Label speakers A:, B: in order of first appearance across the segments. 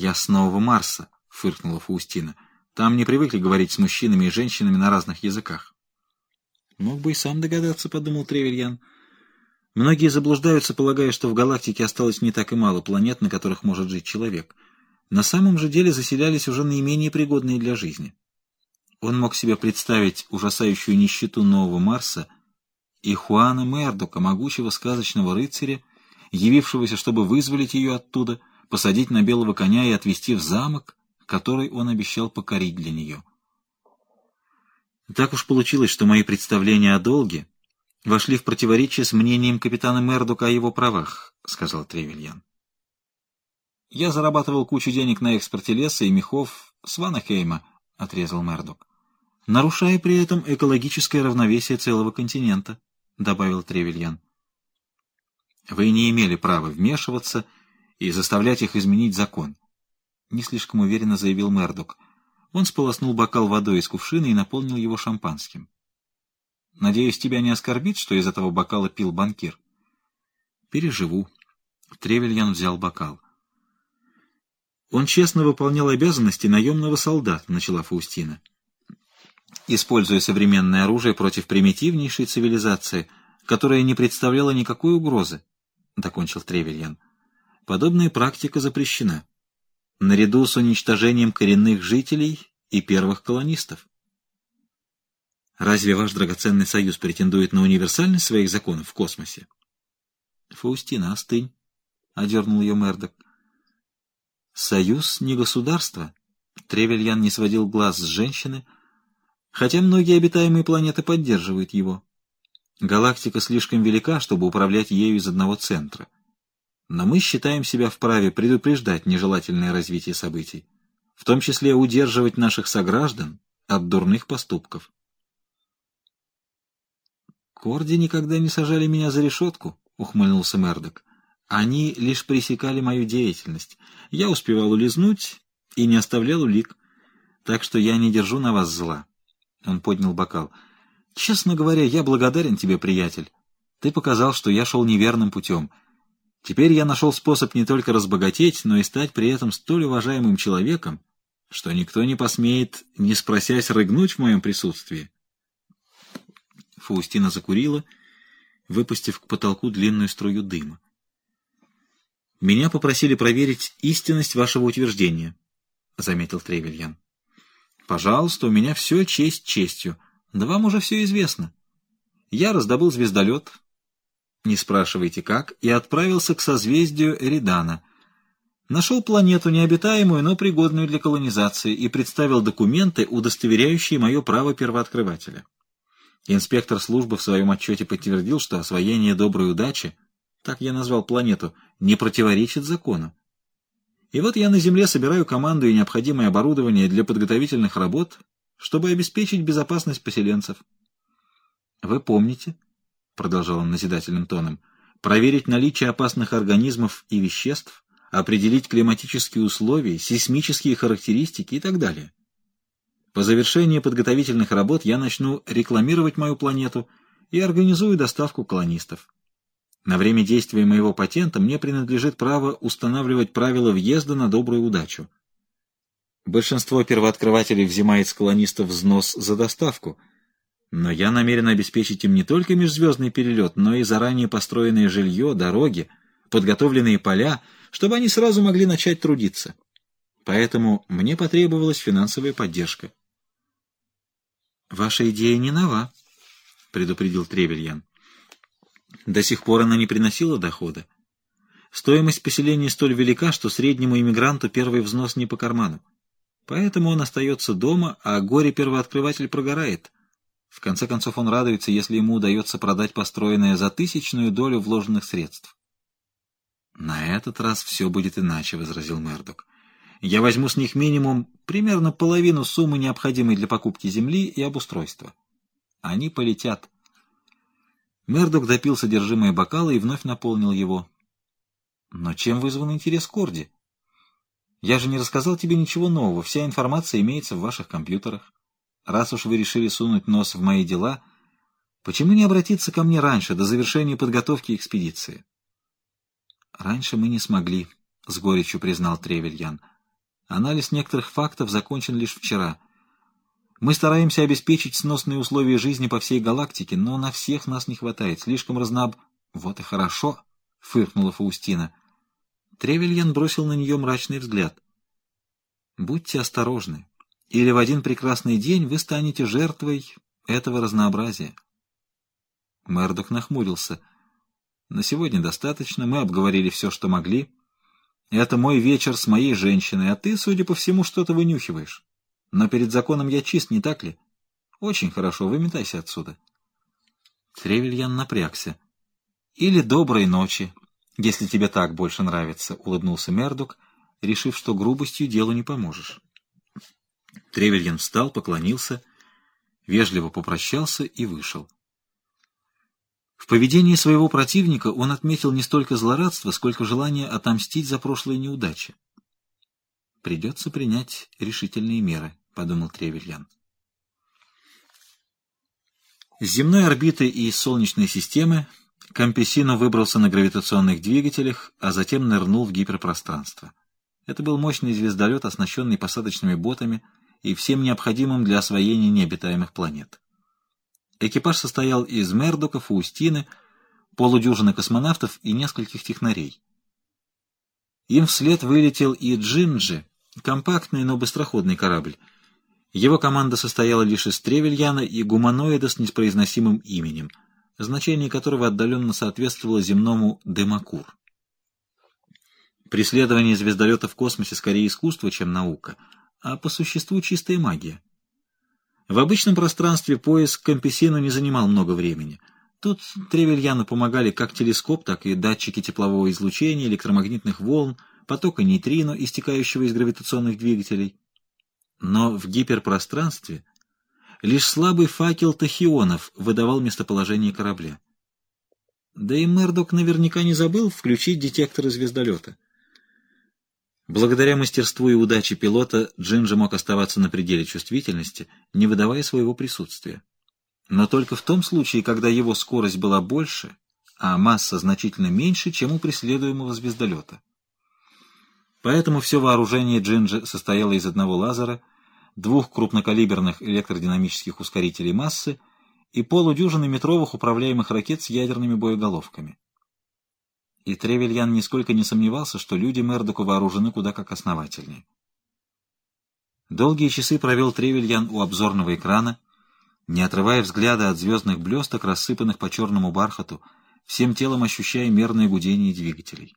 A: «Я с Нового Марса», — фыркнула Фаустина. «Там не привыкли говорить с мужчинами и женщинами на разных языках». «Мог бы и сам догадаться», — подумал Тревельян. «Многие заблуждаются, полагая, что в галактике осталось не так и мало планет, на которых может жить человек. На самом же деле заселялись уже наименее пригодные для жизни». Он мог себе представить ужасающую нищету нового Марса и Хуана Мердока, могучего сказочного рыцаря, явившегося, чтобы вызволить ее оттуда, посадить на белого коня и отвезти в замок, который он обещал покорить для нее. Так уж получилось, что мои представления о долге вошли в противоречие с мнением капитана Мердока о его правах, — сказал Тревельян. Я зарабатывал кучу денег на экспорте леса и мехов с Ванахейма, — отрезал Мердок нарушая при этом экологическое равновесие целого континента, — добавил Тревельян. Вы не имели права вмешиваться и заставлять их изменить закон, — не слишком уверенно заявил Мердок. Он сполоснул бокал водой из кувшина и наполнил его шампанским. Надеюсь, тебя не оскорбит, что из этого бокала пил банкир? Переживу. Тревельян взял бокал. Он честно выполнял обязанности наемного солдата, начала Фаустина используя современное оружие против примитивнейшей цивилизации, которая не представляла никакой угрозы, — докончил Тревельян. Подобная практика запрещена, наряду с уничтожением коренных жителей и первых колонистов. Разве ваш драгоценный союз претендует на универсальность своих законов в космосе? Фаустина, остынь, — одернул ее Мердок. Союз не государство. Тревельян не сводил глаз с женщины, — хотя многие обитаемые планеты поддерживают его. Галактика слишком велика, чтобы управлять ею из одного центра. Но мы считаем себя вправе предупреждать нежелательное развитие событий, в том числе удерживать наших сограждан от дурных поступков. «Корди никогда не сажали меня за решетку», — ухмыльнулся Мердок. «Они лишь пресекали мою деятельность. Я успевал улизнуть и не оставлял улик, так что я не держу на вас зла». Он поднял бокал. «Честно говоря, я благодарен тебе, приятель. Ты показал, что я шел неверным путем. Теперь я нашел способ не только разбогатеть, но и стать при этом столь уважаемым человеком, что никто не посмеет, не спросясь, рыгнуть в моем присутствии». Фаустина закурила, выпустив к потолку длинную струю дыма. «Меня попросили проверить истинность вашего утверждения», — заметил Тревельян. Пожалуйста, у меня все честь честью. Да вам уже все известно. Я раздобыл звездолет, не спрашивайте как, и отправился к созвездию Эридана. Нашел планету необитаемую, но пригодную для колонизации, и представил документы, удостоверяющие мое право первооткрывателя. Инспектор службы в своем отчете подтвердил, что освоение доброй удачи, так я назвал планету, не противоречит закону. И вот я на Земле собираю команду и необходимое оборудование для подготовительных работ, чтобы обеспечить безопасность поселенцев. Вы помните, — продолжал он назидательным тоном, — проверить наличие опасных организмов и веществ, определить климатические условия, сейсмические характеристики и так далее. По завершении подготовительных работ я начну рекламировать мою планету и организую доставку колонистов. На время действия моего патента мне принадлежит право устанавливать правила въезда на добрую удачу. Большинство первооткрывателей взимает с колонистов взнос за доставку, но я намерен обеспечить им не только межзвездный перелет, но и заранее построенное жилье, дороги, подготовленные поля, чтобы они сразу могли начать трудиться. Поэтому мне потребовалась финансовая поддержка. «Ваша идея не нова», — предупредил Тревельян. До сих пор она не приносила дохода. Стоимость поселения столь велика, что среднему иммигранту первый взнос не по карману. Поэтому он остается дома, а горе-первооткрыватель прогорает. В конце концов, он радуется, если ему удается продать построенное за тысячную долю вложенных средств. «На этот раз все будет иначе», — возразил Мердок. «Я возьму с них минимум примерно половину суммы, необходимой для покупки земли и обустройства. Они полетят». Мердок допил содержимое бокала и вновь наполнил его. Но чем вызван интерес Корди? Я же не рассказал тебе ничего нового, вся информация имеется в ваших компьютерах. Раз уж вы решили сунуть нос в мои дела, почему не обратиться ко мне раньше, до завершения подготовки экспедиции? Раньше мы не смогли, — с горечью признал Тревельян. Анализ некоторых фактов закончен лишь вчера. Мы стараемся обеспечить сносные условия жизни по всей галактике, но на всех нас не хватает. Слишком разноб... Вот и хорошо, — фыркнула Фаустина. Тревельян бросил на нее мрачный взгляд. Будьте осторожны, или в один прекрасный день вы станете жертвой этого разнообразия. Мэрдок нахмурился. На сегодня достаточно, мы обговорили все, что могли. Это мой вечер с моей женщиной, а ты, судя по всему, что-то вынюхиваешь. Но перед законом я чист, не так ли? Очень хорошо, выметайся отсюда. Тревельян напрягся. Или доброй ночи, если тебе так больше нравится, — улыбнулся Мердок, решив, что грубостью делу не поможешь. Тревельян встал, поклонился, вежливо попрощался и вышел. В поведении своего противника он отметил не столько злорадство, сколько желание отомстить за прошлые неудачи. «Придется принять решительные меры», — подумал Тревельян. С земной орбиты и Солнечной системы Кампесино выбрался на гравитационных двигателях, а затем нырнул в гиперпространство. Это был мощный звездолет, оснащенный посадочными ботами и всем необходимым для освоения необитаемых планет. Экипаж состоял из Мердока, Фаустины, полудюжины космонавтов и нескольких технарей. Им вслед вылетел и Джинджи, компактный, но быстроходный корабль. Его команда состояла лишь из Тревельяна и гуманоида с непроизносимым именем, значение которого отдаленно соответствовало земному Демакур. Преследование звездолета в космосе скорее искусство, чем наука, а по существу чистая магия. В обычном пространстве поиск Кампесину не занимал много времени. Тут Тревельяну помогали как телескоп, так и датчики теплового излучения, электромагнитных волн, потока нейтрино, истекающего из гравитационных двигателей. Но в гиперпространстве лишь слабый факел тахионов выдавал местоположение корабля. Да и Мердок наверняка не забыл включить детекторы звездолета. Благодаря мастерству и удаче пилота Джинджи мог оставаться на пределе чувствительности, не выдавая своего присутствия. Но только в том случае, когда его скорость была больше, а масса значительно меньше, чем у преследуемого звездолета. Поэтому все вооружение Джинджи состояло из одного лазера, двух крупнокалиберных электродинамических ускорителей массы и полудюжины метровых управляемых ракет с ядерными боеголовками и Тревельян нисколько не сомневался, что люди Мердоку вооружены куда как основательнее. Долгие часы провел Тревельян у обзорного экрана, не отрывая взгляда от звездных блесток, рассыпанных по черному бархату, всем телом ощущая мерное гудение двигателей.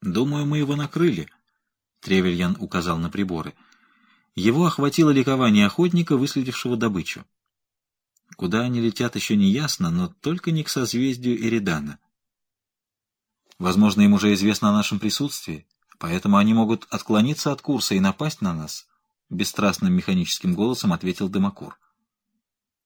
A: «Думаю, мы его накрыли», — Тревельян указал на приборы. Его охватило ликование охотника, выследившего добычу. Куда они летят, еще не ясно, но только не к созвездию Эридана. Возможно, им уже известно о нашем присутствии, поэтому они могут отклониться от курса и напасть на нас, — бесстрастным механическим голосом ответил Демакур.